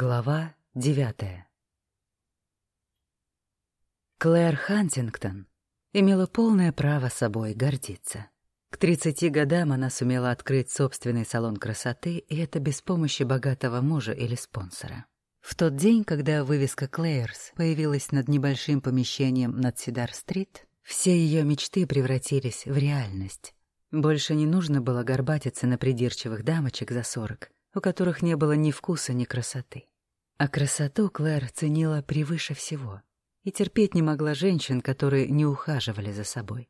Глава девятая Клэр Хантингтон имела полное право собой гордиться. К 30 годам она сумела открыть собственный салон красоты, и это без помощи богатого мужа или спонсора. В тот день, когда вывеска Клэйрс появилась над небольшим помещением над Сидар-стрит, все ее мечты превратились в реальность. Больше не нужно было горбатиться на придирчивых дамочек за сорок, у которых не было ни вкуса, ни красоты. А красоту Клэр ценила превыше всего и терпеть не могла женщин, которые не ухаживали за собой.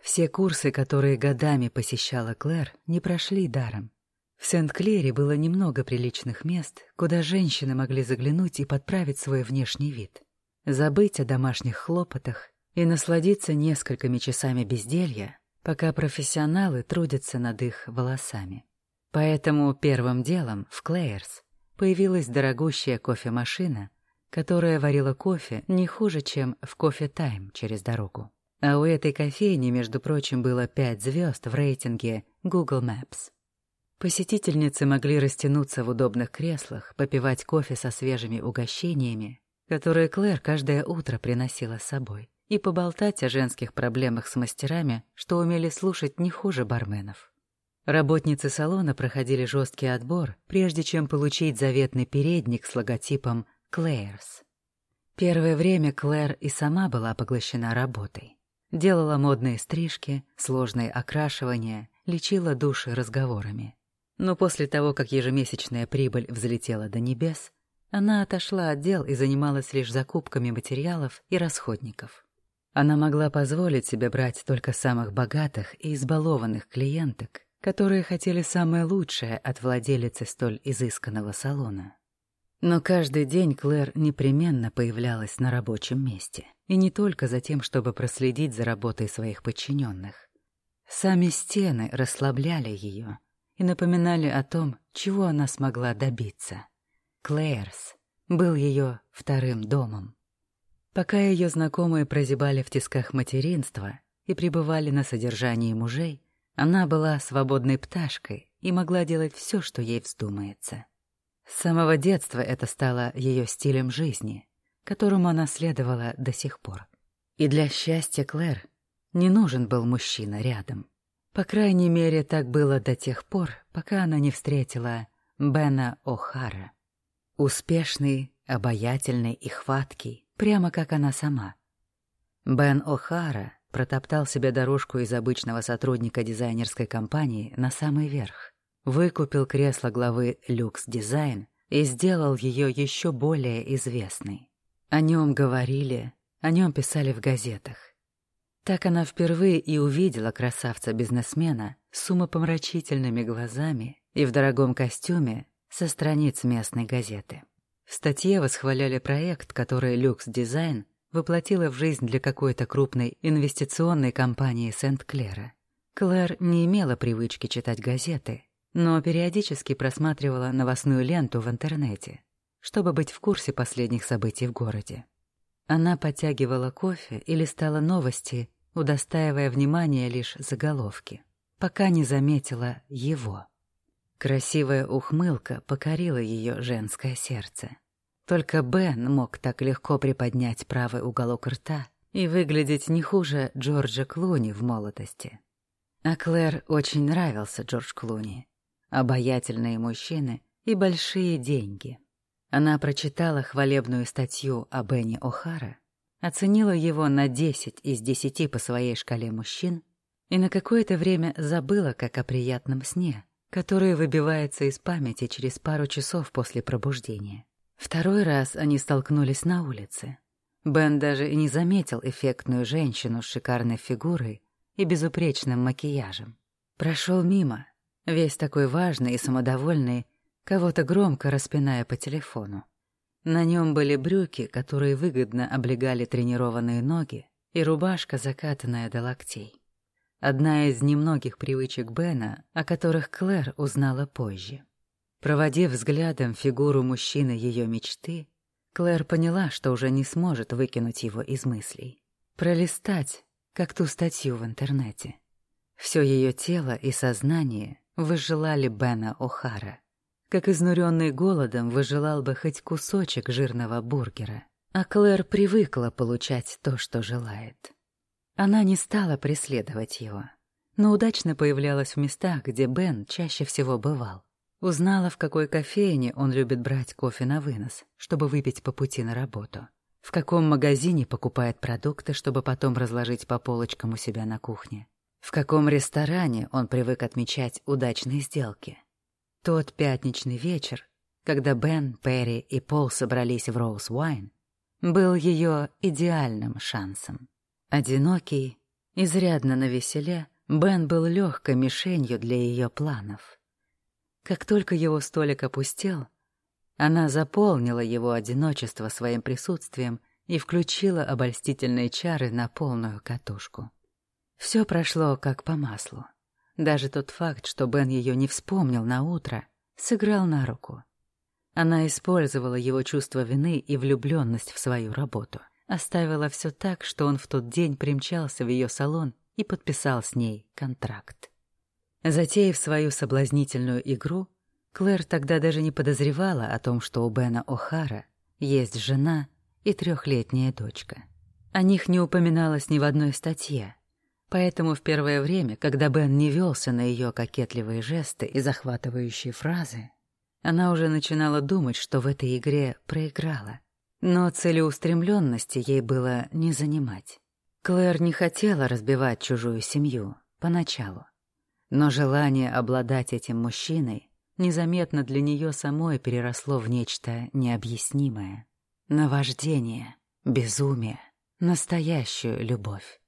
Все курсы, которые годами посещала Клэр, не прошли даром. В Сент-Клере было немного приличных мест, куда женщины могли заглянуть и подправить свой внешний вид, забыть о домашних хлопотах и насладиться несколькими часами безделья, пока профессионалы трудятся над их волосами. Поэтому первым делом в Клейерс появилась дорогущая кофемашина, которая варила кофе не хуже, чем в кофе Тайм через дорогу. А у этой кофейни, между прочим, было пять звезд в рейтинге Google Maps. Посетительницы могли растянуться в удобных креслах, попивать кофе со свежими угощениями, которые Клэр каждое утро приносила с собой, и поболтать о женских проблемах с мастерами, что умели слушать не хуже барменов. Работницы салона проходили жесткий отбор, прежде чем получить заветный передник с логотипом «Клэйрс». Первое время Клэр и сама была поглощена работой. Делала модные стрижки, сложные окрашивания, лечила души разговорами. Но после того, как ежемесячная прибыль взлетела до небес, она отошла от дел и занималась лишь закупками материалов и расходников. Она могла позволить себе брать только самых богатых и избалованных клиенток, которые хотели самое лучшее от владелицы столь изысканного салона. Но каждый день Клэр непременно появлялась на рабочем месте, и не только за тем, чтобы проследить за работой своих подчиненных. Сами стены расслабляли ее и напоминали о том, чего она смогла добиться. Клэрс был ее вторым домом. Пока ее знакомые прозябали в тисках материнства и пребывали на содержании мужей, она была свободной пташкой и могла делать все, что ей вздумается. С самого детства это стало ее стилем жизни, которому она следовала до сих пор. И для счастья Клэр не нужен был мужчина рядом. По крайней мере, так было до тех пор, пока она не встретила Бена О'Хара. Успешный, обаятельный и хваткий, прямо как она сама. Бен О'Хара протоптал себе дорожку из обычного сотрудника дизайнерской компании на самый верх, выкупил кресло главы Люкс Дизайн и сделал ее еще более известной. О нем говорили, о нем писали в газетах. Так она впервые и увидела красавца-бизнесмена с умопомрачительными глазами и в дорогом костюме со страниц местной газеты. В статье восхваляли проект, который Люкс Дизайн воплотила в жизнь для какой-то крупной инвестиционной компании Сент-Клера. Клэр не имела привычки читать газеты, но периодически просматривала новостную ленту в интернете, чтобы быть в курсе последних событий в городе. Она подтягивала кофе и листала новости, удостаивая внимания лишь заголовки, пока не заметила его. Красивая ухмылка покорила ее женское сердце. Только Бен мог так легко приподнять правый уголок рта и выглядеть не хуже Джорджа Клуни в молодости. А Клэр очень нравился Джордж Клуни. Обаятельные мужчины и большие деньги. Она прочитала хвалебную статью о Бенни О'Хара, оценила его на 10 из 10 по своей шкале мужчин и на какое-то время забыла как о приятном сне, который выбивается из памяти через пару часов после пробуждения. Второй раз они столкнулись на улице. Бен даже и не заметил эффектную женщину с шикарной фигурой и безупречным макияжем. Прошел мимо, весь такой важный и самодовольный, кого-то громко распиная по телефону. На нем были брюки, которые выгодно облегали тренированные ноги, и рубашка, закатанная до локтей. Одна из немногих привычек Бена, о которых Клэр узнала позже. Проводив взглядом фигуру мужчины ее мечты, Клэр поняла, что уже не сможет выкинуть его из мыслей. Пролистать, как ту статью в интернете. Все ее тело и сознание выжелали Бена О'Хара. как изнуренный голодом выжелал бы хоть кусочек жирного бургера. А Клэр привыкла получать то, что желает. Она не стала преследовать его, но удачно появлялась в местах, где Бен чаще всего бывал. Узнала, в какой кофейне он любит брать кофе на вынос, чтобы выпить по пути на работу. В каком магазине покупает продукты, чтобы потом разложить по полочкам у себя на кухне. В каком ресторане он привык отмечать удачные сделки. Тот пятничный вечер, когда Бен, Перри и Пол собрались в Роуз Уайн, был ее идеальным шансом. Одинокий, изрядно навеселе, Бен был легкой мишенью для ее планов. Как только его столик опустел, она заполнила его одиночество своим присутствием и включила обольстительные чары на полную катушку. Все прошло как по маслу. Даже тот факт, что Бен ее не вспомнил на утро, сыграл на руку. Она использовала его чувство вины и влюбленность в свою работу. Оставила все так, что он в тот день примчался в ее салон и подписал с ней контракт. Затеяв свою соблазнительную игру, Клэр тогда даже не подозревала о том, что у Бена О'Хара есть жена и трехлетняя дочка. О них не упоминалось ни в одной статье, поэтому в первое время, когда Бен не велся на ее кокетливые жесты и захватывающие фразы, она уже начинала думать, что в этой игре проиграла. Но целеустремленности ей было не занимать. Клэр не хотела разбивать чужую семью поначалу. Но желание обладать этим мужчиной незаметно для нее самой переросло в нечто необъяснимое. Наваждение, безумие, настоящую любовь.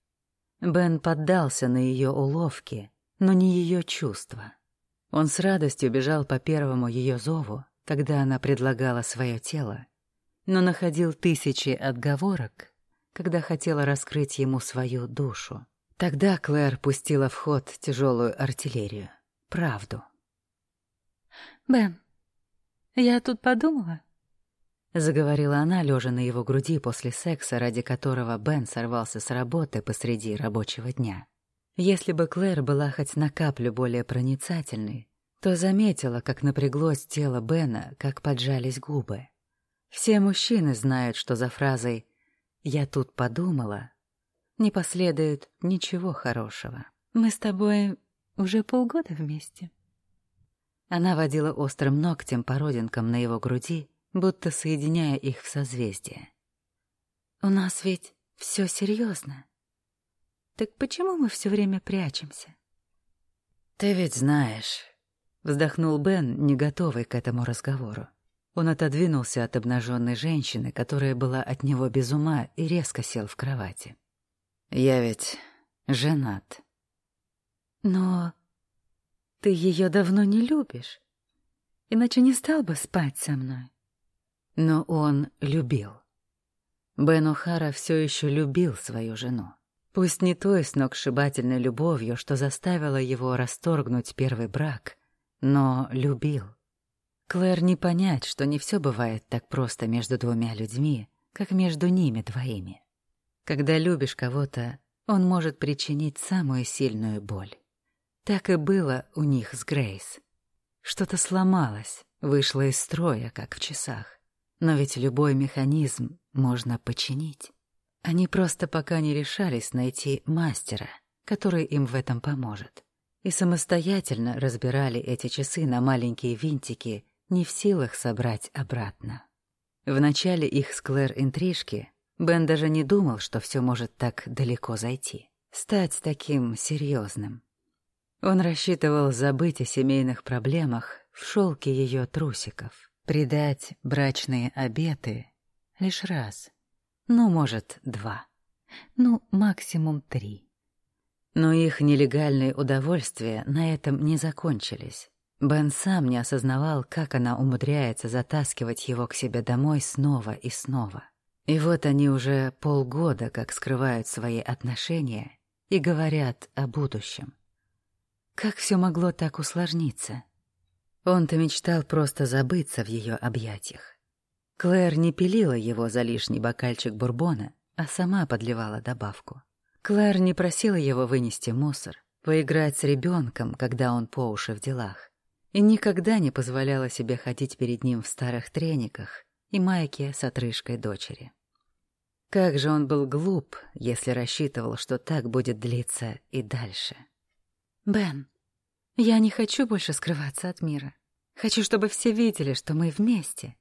Бен поддался на ее уловки, но не ее чувства. Он с радостью бежал по первому ее зову, когда она предлагала свое тело, но находил тысячи отговорок, когда хотела раскрыть ему свою душу. Тогда Клэр пустила в ход тяжелую артиллерию. Правду. «Бен, я тут подумала», — заговорила она, лежа на его груди после секса, ради которого Бен сорвался с работы посреди рабочего дня. Если бы Клэр была хоть на каплю более проницательной, то заметила, как напряглось тело Бена, как поджались губы. Все мужчины знают, что за фразой «я тут подумала» не последует ничего хорошего. «Мы с тобой уже полгода вместе». Она водила острым ногтем по родинкам на его груди, будто соединяя их в созвездие. «У нас ведь все серьезно. Так почему мы все время прячемся?» «Ты ведь знаешь», — вздохнул Бен, не готовый к этому разговору. Он отодвинулся от обнаженной женщины, которая была от него без ума, и резко сел в кровати. «Я ведь женат». «Но ты ее давно не любишь, иначе не стал бы спать со мной». Но он любил. Бен О'Хара все еще любил свою жену. Пусть не той сногсшибательной любовью, что заставила его расторгнуть первый брак, но любил. Клэр не понять, что не все бывает так просто между двумя людьми, как между ними двоими. Когда любишь кого-то, он может причинить самую сильную боль. Так и было у них с Грейс. Что-то сломалось, вышло из строя, как в часах. Но ведь любой механизм можно починить. Они просто пока не решались найти мастера, который им в этом поможет. И самостоятельно разбирали эти часы на маленькие винтики не в силах собрать обратно. В начале их с Клэр интрижки Бен даже не думал, что все может так далеко зайти, стать таким серьезным. Он рассчитывал забыть о семейных проблемах в шелке ее трусиков, предать брачные обеты лишь раз, ну, может, два, ну, максимум три. Но их нелегальные удовольствия на этом не закончились. Бен сам не осознавал, как она умудряется затаскивать его к себе домой снова и снова. И вот они уже полгода как скрывают свои отношения и говорят о будущем. Как все могло так усложниться? Он-то мечтал просто забыться в ее объятиях. Клэр не пилила его за лишний бокальчик бурбона, а сама подливала добавку. Клэр не просила его вынести мусор, поиграть с ребенком, когда он по уши в делах и никогда не позволяла себе ходить перед ним в старых трениках и майке с отрыжкой дочери. Как же он был глуп, если рассчитывал, что так будет длиться и дальше. «Бен, я не хочу больше скрываться от мира. Хочу, чтобы все видели, что мы вместе».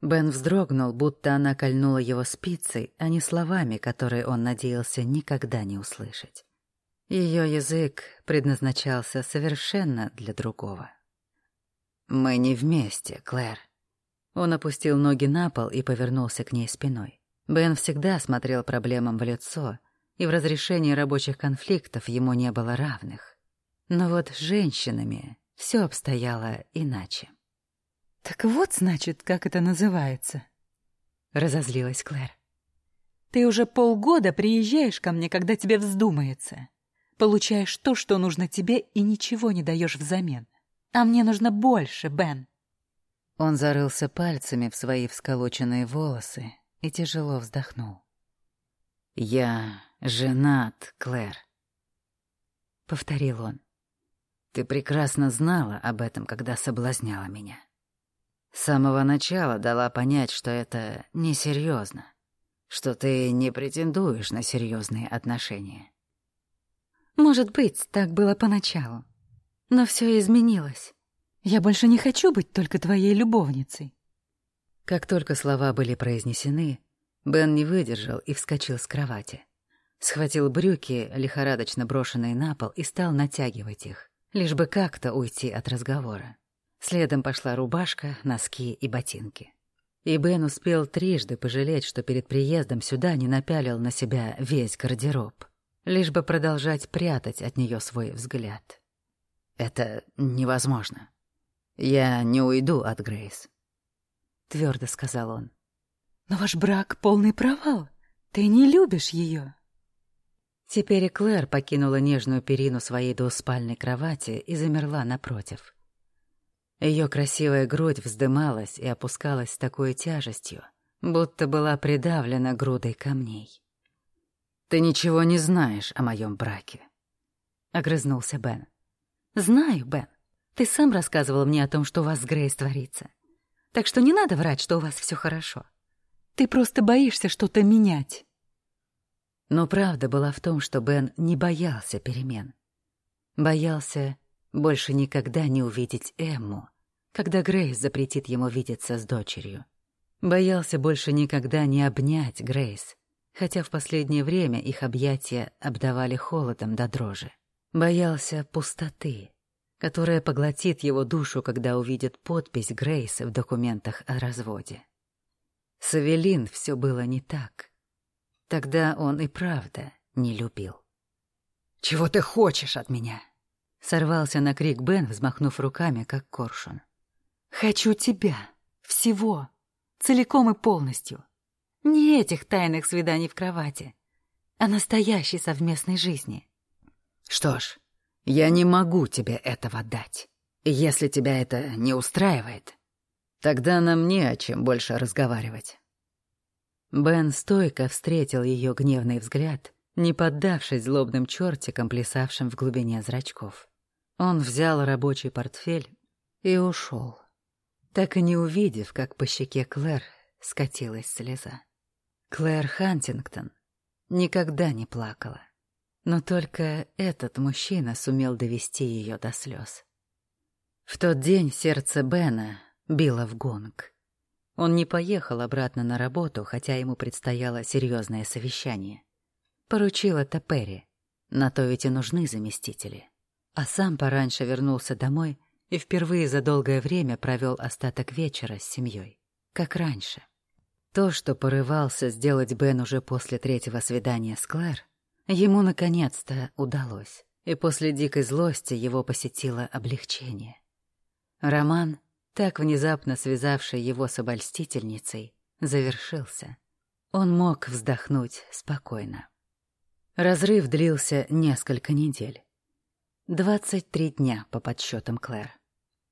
Бен вздрогнул, будто она кольнула его спицей, а не словами, которые он надеялся никогда не услышать. Ее язык предназначался совершенно для другого. «Мы не вместе, Клэр». Он опустил ноги на пол и повернулся к ней спиной. Бен всегда смотрел проблемам в лицо, и в разрешении рабочих конфликтов ему не было равных. Но вот с женщинами все обстояло иначе. «Так вот, значит, как это называется», — разозлилась Клэр. «Ты уже полгода приезжаешь ко мне, когда тебе вздумается. Получаешь то, что нужно тебе, и ничего не даешь взамен. А мне нужно больше, Бен». Он зарылся пальцами в свои всколоченные волосы и тяжело вздохнул. «Я женат, Клэр», — повторил он. «Ты прекрасно знала об этом, когда соблазняла меня. С самого начала дала понять, что это несерьезно, что ты не претендуешь на серьезные отношения». «Может быть, так было поначалу. Но все изменилось. Я больше не хочу быть только твоей любовницей. Как только слова были произнесены, Бен не выдержал и вскочил с кровати. Схватил брюки, лихорадочно брошенные на пол, и стал натягивать их, лишь бы как-то уйти от разговора. Следом пошла рубашка, носки и ботинки. И Бен успел трижды пожалеть, что перед приездом сюда не напялил на себя весь гардероб, лишь бы продолжать прятать от нее свой взгляд. «Это невозможно. Я не уйду от Грейс твердо сказал он. Но ваш брак — полный провал. Ты не любишь ее. Теперь Клэр покинула нежную перину своей двуспальной кровати и замерла напротив. Ее красивая грудь вздымалась и опускалась с такой тяжестью, будто была придавлена грудой камней. «Ты ничего не знаешь о моем браке», — огрызнулся Бен. «Знаю, Бен. Ты сам рассказывал мне о том, что у вас с Грейс творится. Так что не надо врать, что у вас все хорошо. Ты просто боишься что-то менять. Но правда была в том, что Бен не боялся перемен. Боялся больше никогда не увидеть Эмму, когда Грейс запретит ему видеться с дочерью. Боялся больше никогда не обнять Грейс, хотя в последнее время их объятия обдавали холодом до дрожи. Боялся пустоты, которая поглотит его душу, когда увидит подпись Грейс в документах о разводе. С Эвелин все было не так. Тогда он и правда не любил. «Чего ты хочешь от меня?» Сорвался на крик Бен, взмахнув руками, как коршун. «Хочу тебя. Всего. Целиком и полностью. Не этих тайных свиданий в кровати, а настоящей совместной жизни». «Что ж, я не могу тебе этого дать. если тебя это не устраивает, тогда нам не о чем больше разговаривать». Бен стойко встретил ее гневный взгляд, не поддавшись злобным чертикам, плясавшим в глубине зрачков. Он взял рабочий портфель и ушел, так и не увидев, как по щеке Клэр скатилась слеза. Клэр Хантингтон никогда не плакала. Но только этот мужчина сумел довести ее до слез. В тот день сердце Бена било в гонг. Он не поехал обратно на работу, хотя ему предстояло серьезное совещание. Поручил это Перри. На то ведь и нужны заместители. А сам пораньше вернулся домой и впервые за долгое время провел остаток вечера с семьей. Как раньше. То, что порывался сделать Бен уже после третьего свидания с Клэр, Ему наконец-то удалось, и после дикой злости его посетило облегчение. Роман, так внезапно связавший его с обольстительницей, завершился. Он мог вздохнуть спокойно. Разрыв длился несколько недель. Двадцать три дня, по подсчетам Клэр.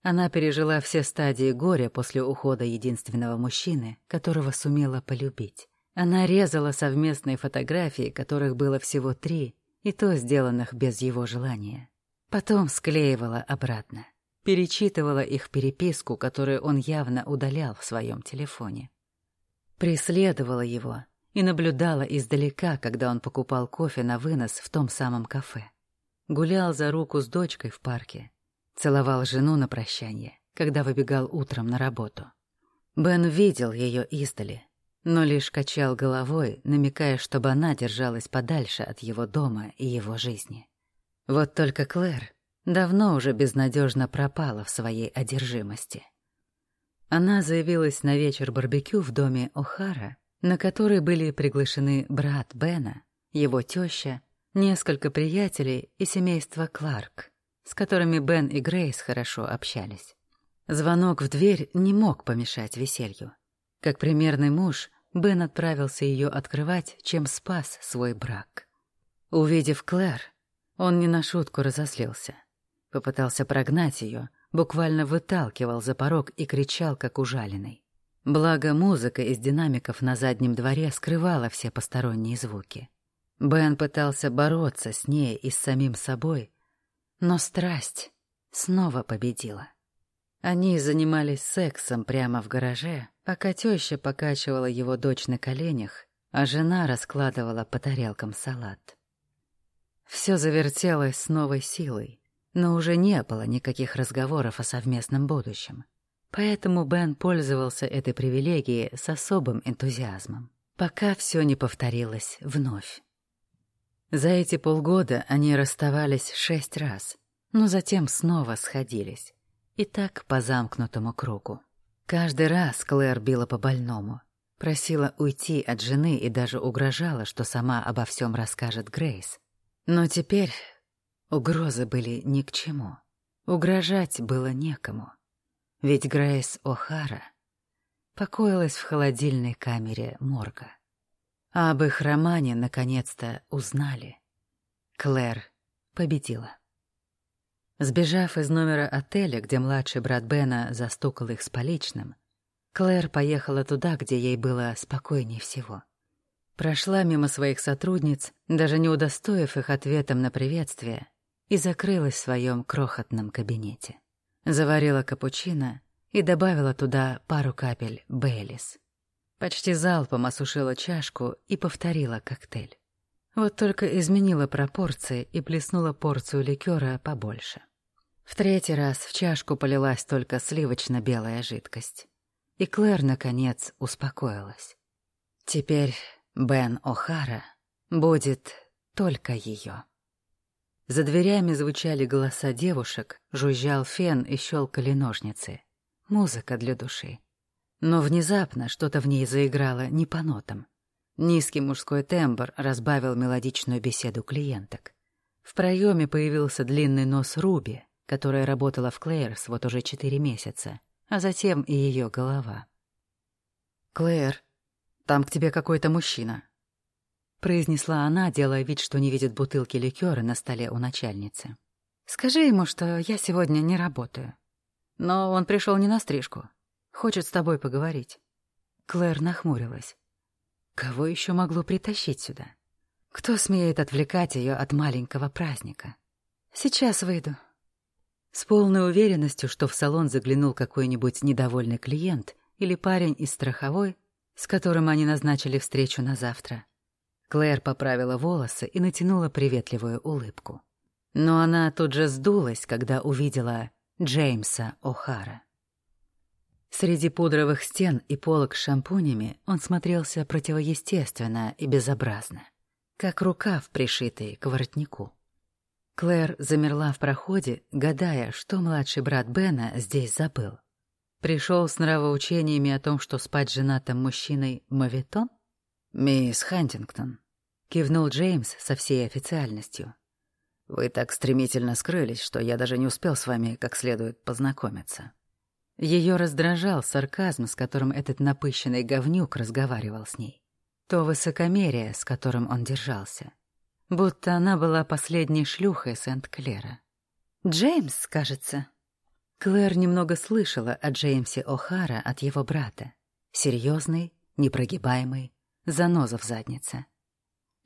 Она пережила все стадии горя после ухода единственного мужчины, которого сумела полюбить. Она резала совместные фотографии, которых было всего три, и то сделанных без его желания. Потом склеивала обратно. перечитывала их переписку, которую он явно удалял в своем телефоне. Преследовала его и наблюдала издалека, когда он покупал кофе на вынос в том самом кафе. Гулял за руку с дочкой в парке, целовал жену на прощание, когда выбегал утром на работу. Бен видел ее издали, но лишь качал головой, намекая, чтобы она держалась подальше от его дома и его жизни. Вот только Клэр давно уже безнадежно пропала в своей одержимости. Она заявилась на вечер барбекю в доме О'Хара, на который были приглашены брат Бена, его теща, несколько приятелей и семейство Кларк, с которыми Бен и Грейс хорошо общались. Звонок в дверь не мог помешать веселью. Как примерный муж, Бен отправился ее открывать, чем спас свой брак. Увидев Клэр, он не на шутку разозлился. Попытался прогнать ее, буквально выталкивал за порог и кричал, как ужаленный. Благо, музыка из динамиков на заднем дворе скрывала все посторонние звуки. Бен пытался бороться с ней и с самим собой, но страсть снова победила. Они занимались сексом прямо в гараже, пока теща покачивала его дочь на коленях, а жена раскладывала по тарелкам салат. Все завертелось с новой силой, но уже не было никаких разговоров о совместном будущем. Поэтому Бен пользовался этой привилегией с особым энтузиазмом, пока все не повторилось вновь. За эти полгода они расставались шесть раз, но затем снова сходились. И так по замкнутому кругу. Каждый раз Клэр била по больному. Просила уйти от жены и даже угрожала, что сама обо всем расскажет Грейс. Но теперь угрозы были ни к чему. Угрожать было некому. Ведь Грейс О'Хара покоилась в холодильной камере морга. А об их романе наконец-то узнали. Клэр победила. Сбежав из номера отеля, где младший брат Бена застукал их с поличным, Клэр поехала туда, где ей было спокойнее всего. Прошла мимо своих сотрудниц, даже не удостоив их ответом на приветствие, и закрылась в своем крохотном кабинете. Заварила капучино и добавила туда пару капель Бейлис. Почти залпом осушила чашку и повторила коктейль. Вот только изменила пропорции и плеснула порцию ликера побольше. В третий раз в чашку полилась только сливочно-белая жидкость. И Клэр, наконец, успокоилась. Теперь Бен О'Хара будет только ее. За дверями звучали голоса девушек, жужжал фен и щелкали ножницы. Музыка для души. Но внезапно что-то в ней заиграло не по нотам. Низкий мужской тембр разбавил мелодичную беседу клиенток. В проеме появился длинный нос Руби, которая работала в Клэйрс вот уже четыре месяца, а затем и ее голова. «Клэр, там к тебе какой-то мужчина», — произнесла она, делая вид, что не видит бутылки ликера на столе у начальницы. «Скажи ему, что я сегодня не работаю. Но он пришел не на стрижку. Хочет с тобой поговорить». Клэр нахмурилась. Кого еще могло притащить сюда? Кто смеет отвлекать ее от маленького праздника? Сейчас выйду. С полной уверенностью, что в салон заглянул какой-нибудь недовольный клиент или парень из страховой, с которым они назначили встречу на завтра. Клэр поправила волосы и натянула приветливую улыбку. Но она тут же сдулась, когда увидела Джеймса О'Хара. Среди пудровых стен и полок с шампунями он смотрелся противоестественно и безобразно, как рукав, пришитый к воротнику. Клэр замерла в проходе, гадая, что младший брат Бена здесь забыл. Пришел с нравоучениями о том, что спать женатым мужчиной — моветон? «Мисс Хантингтон», — кивнул Джеймс со всей официальностью. «Вы так стремительно скрылись, что я даже не успел с вами как следует познакомиться». Ее раздражал сарказм, с которым этот напыщенный говнюк разговаривал с ней. То высокомерие, с которым он держался будто она была последней шлюхой Сент-Клера. «Джеймс, кажется». Клэр немного слышала о Джеймсе О'Хара от его брата. Серьезный, непрогибаемый, заноза в заднице.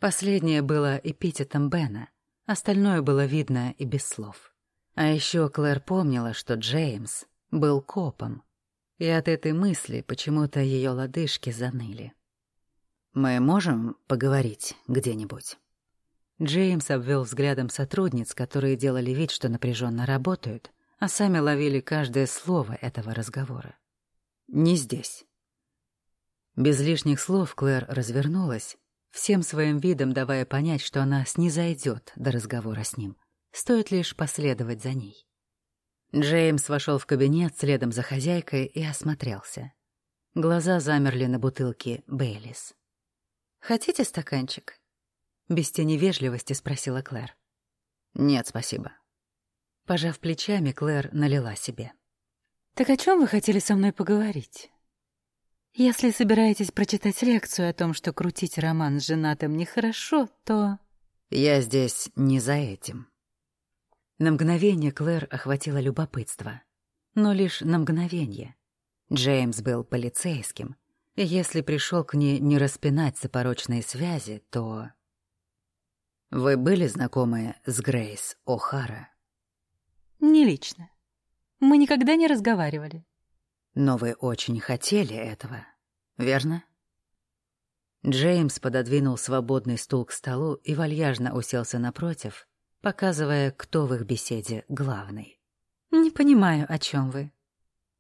Последнее было эпитетом Бена, остальное было видно и без слов. А еще Клэр помнила, что Джеймс был копом, и от этой мысли почему-то ее лодыжки заныли. «Мы можем поговорить где-нибудь?» Джеймс обвел взглядом сотрудниц, которые делали вид, что напряженно работают, а сами ловили каждое слово этого разговора. «Не здесь». Без лишних слов Клэр развернулась, всем своим видом давая понять, что она снизойдет до разговора с ним. Стоит лишь последовать за ней. Джеймс вошел в кабинет следом за хозяйкой и осмотрелся. Глаза замерли на бутылке Бейлис. «Хотите стаканчик?» Без тени вежливости спросила Клэр. «Нет, спасибо». Пожав плечами, Клэр налила себе. «Так о чем вы хотели со мной поговорить?» «Если собираетесь прочитать лекцию о том, что крутить роман с женатым нехорошо, то...» «Я здесь не за этим». На мгновение Клэр охватило любопытство. Но лишь на мгновение. Джеймс был полицейским, и если пришел к ней не распинать за порочные связи, то... Вы были знакомы с Грейс О'Хара? Не лично. Мы никогда не разговаривали. Но вы очень хотели этого, верно? Джеймс пододвинул свободный стул к столу и вальяжно уселся напротив, показывая, кто в их беседе главный. «Не понимаю, о чем вы».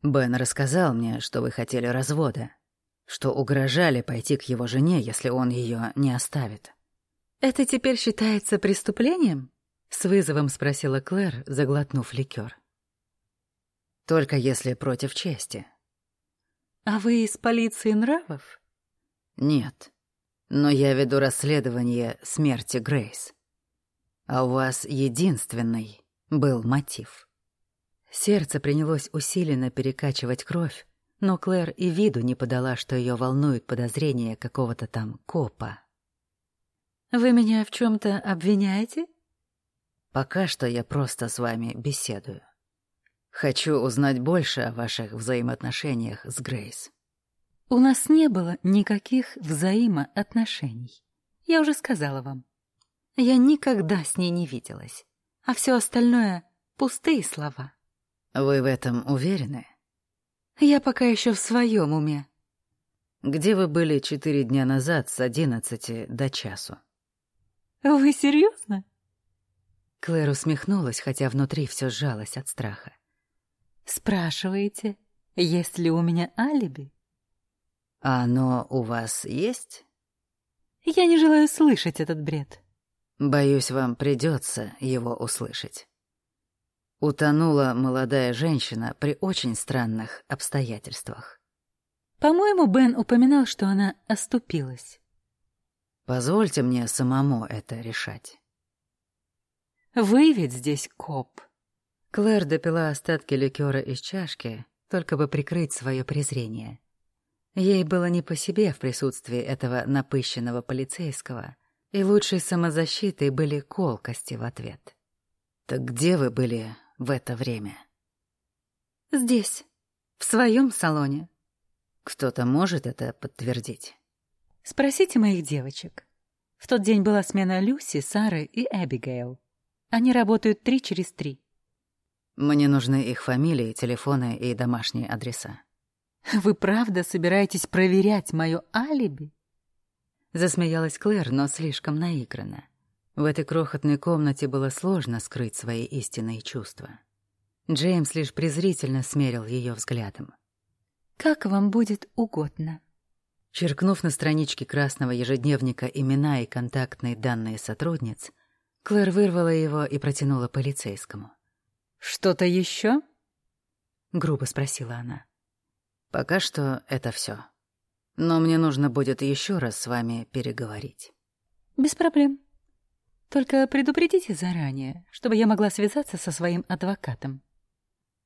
«Бен рассказал мне, что вы хотели развода, что угрожали пойти к его жене, если он ее не оставит». «Это теперь считается преступлением?» — с вызовом спросила Клэр, заглотнув ликер. «Только если против чести». «А вы из полиции нравов?» «Нет, но я веду расследование смерти Грейс. А у вас единственный был мотив». Сердце принялось усиленно перекачивать кровь, но Клэр и виду не подала, что ее волнует подозрение какого-то там копа. Вы меня в чем-то обвиняете? Пока что я просто с вами беседую. Хочу узнать больше о ваших взаимоотношениях с Грейс. У нас не было никаких взаимоотношений. Я уже сказала вам. Я никогда с ней не виделась. А все остальное — пустые слова. Вы в этом уверены? Я пока еще в своем уме. Где вы были четыре дня назад с одиннадцати до часу? «Вы серьезно?» Клэр усмехнулась, хотя внутри все сжалось от страха. «Спрашиваете, есть ли у меня алиби?» «А оно у вас есть?» «Я не желаю слышать этот бред». «Боюсь, вам придется его услышать». Утонула молодая женщина при очень странных обстоятельствах. По-моему, Бен упоминал, что она оступилась. Позвольте мне самому это решать. Вы ведь здесь коп. Клэр допила остатки ликера из чашки, только бы прикрыть свое презрение. Ей было не по себе в присутствии этого напыщенного полицейского, и лучшей самозащитой были колкости в ответ. «Так где вы были в это время?» «Здесь, в своем салоне». «Кто-то может это подтвердить?» Спросите моих девочек. В тот день была смена Люси, Сары и Эбигейл. Они работают три через три. Мне нужны их фамилии, телефоны и домашние адреса. Вы правда собираетесь проверять мое алиби? Засмеялась Клэр, но слишком наигранно. В этой крохотной комнате было сложно скрыть свои истинные чувства. Джеймс лишь презрительно смерил ее взглядом. «Как вам будет угодно», Черкнув на страничке красного ежедневника имена и контактные данные сотрудниц, Клэр вырвала его и протянула полицейскому. «Что-то еще?» — грубо спросила она. «Пока что это все. Но мне нужно будет еще раз с вами переговорить». «Без проблем. Только предупредите заранее, чтобы я могла связаться со своим адвокатом».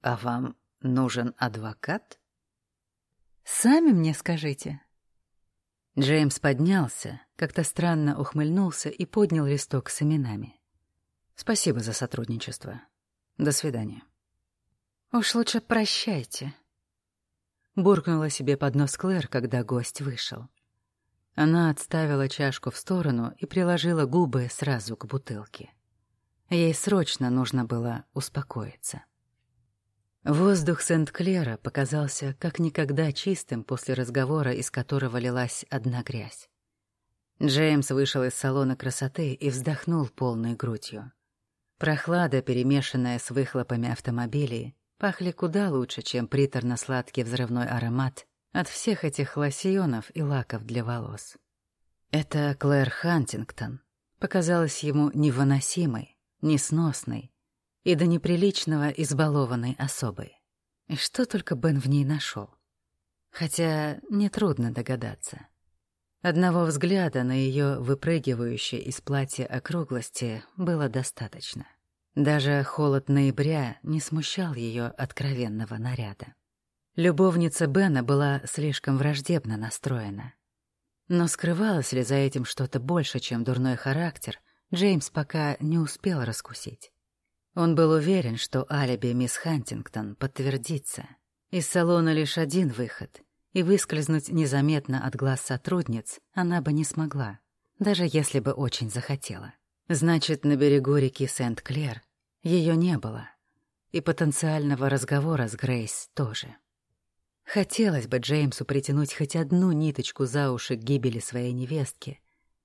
«А вам нужен адвокат?» «Сами мне скажите». Джеймс поднялся, как-то странно ухмыльнулся и поднял листок с именами. «Спасибо за сотрудничество. До свидания». «Уж лучше прощайте», — буркнула себе под нос Клэр, когда гость вышел. Она отставила чашку в сторону и приложила губы сразу к бутылке. Ей срочно нужно было успокоиться. Воздух Сент-Клера показался как никогда чистым после разговора, из которого лилась одна грязь. Джеймс вышел из салона красоты и вздохнул полной грудью. Прохлада, перемешанная с выхлопами автомобилей, пахли куда лучше, чем приторно-сладкий взрывной аромат от всех этих лосьонов и лаков для волос. Это Клэр Хантингтон показалась ему невыносимой, несносной и до неприличного избалованной особой. И что только Бен в ней нашел. Хотя нетрудно догадаться. Одного взгляда на ее выпрыгивающие из платья округлости было достаточно. Даже холод ноября не смущал ее откровенного наряда. Любовница Бена была слишком враждебно настроена. Но скрывалось ли за этим что-то больше, чем дурной характер, Джеймс пока не успел раскусить. Он был уверен, что алиби мисс Хантингтон подтвердится. Из салона лишь один выход — и выскользнуть незаметно от глаз сотрудниц она бы не смогла, даже если бы очень захотела. Значит, на берегу реки Сент-Клер ее не было, и потенциального разговора с Грейс тоже. Хотелось бы Джеймсу притянуть хоть одну ниточку за уши к гибели своей невестки,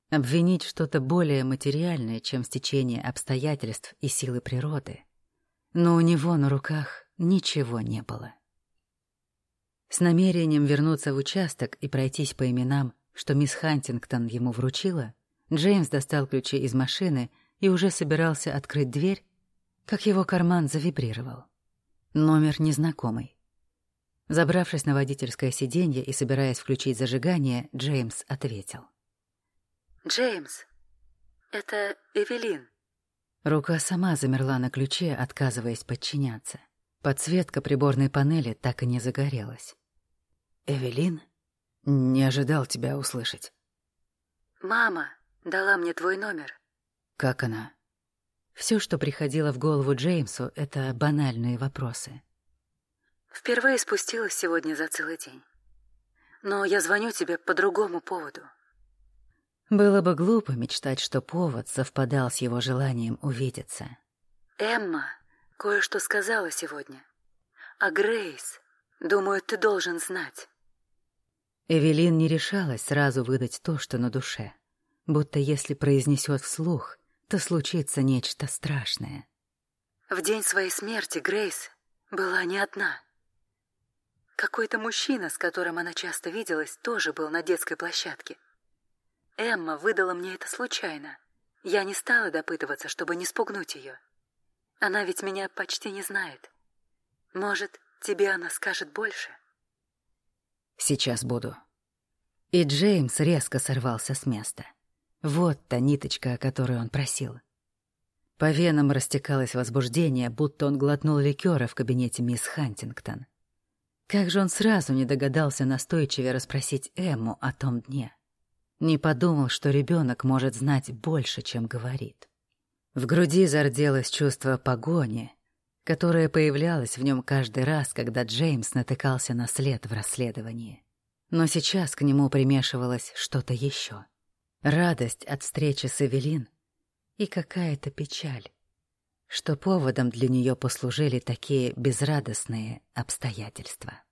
обвинить что-то более материальное, чем стечение обстоятельств и силы природы. Но у него на руках ничего не было. С намерением вернуться в участок и пройтись по именам, что мисс Хантингтон ему вручила, Джеймс достал ключи из машины и уже собирался открыть дверь, как его карман завибрировал. Номер незнакомый. Забравшись на водительское сиденье и собираясь включить зажигание, Джеймс ответил. «Джеймс, это Эвелин». Рука сама замерла на ключе, отказываясь подчиняться. Подсветка приборной панели так и не загорелась. «Эвелин? Не ожидал тебя услышать». «Мама дала мне твой номер». «Как она?» Все, что приходило в голову Джеймсу, — это банальные вопросы. «Впервые спустилась сегодня за целый день. Но я звоню тебе по другому поводу». Было бы глупо мечтать, что повод совпадал с его желанием увидеться. «Эмма кое-что сказала сегодня. А Грейс, думаю, ты должен знать». Эвелин не решалась сразу выдать то, что на душе, будто если произнесет вслух, то случится нечто страшное. В день своей смерти Грейс была не одна. Какой-то мужчина, с которым она часто виделась, тоже был на детской площадке. Эмма выдала мне это случайно. Я не стала допытываться, чтобы не спугнуть ее. Она ведь меня почти не знает. Может, тебе она скажет больше?» Сейчас буду». И Джеймс резко сорвался с места. Вот та ниточка, о которой он просил. По венам растекалось возбуждение, будто он глотнул ликера в кабинете мисс Хантингтон. Как же он сразу не догадался настойчивее расспросить Эмму о том дне. Не подумал, что ребенок может знать больше, чем говорит. В груди зарделось чувство погони, которая появлялась в нем каждый раз, когда Джеймс натыкался на след в расследовании. Но сейчас к нему примешивалось что-то еще. Радость от встречи с Эвелин и какая-то печаль, что поводом для нее послужили такие безрадостные обстоятельства.